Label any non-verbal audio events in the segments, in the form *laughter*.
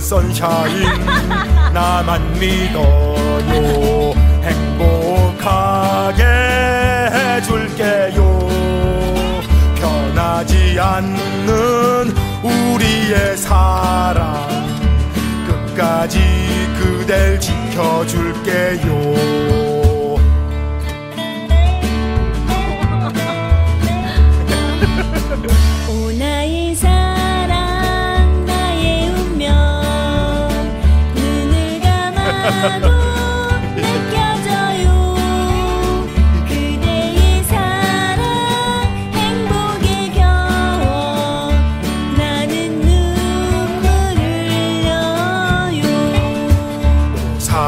선샤인 나만 믿어요. 행복하게 해줄게요. 변하지 않는 우리의 사랑 끝까지 그댈 지켜줄게요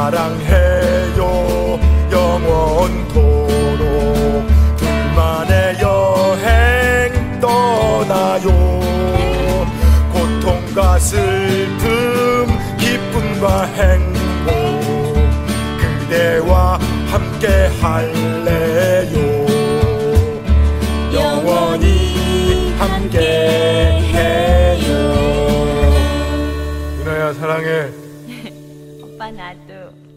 사랑해요 영원토록. 둘만의 여행 떠나요. 고통과 슬픔 기쁨과 행복 할래요 영원히 함께해요. 누나야 사랑해. *laughs* 오빠 나도.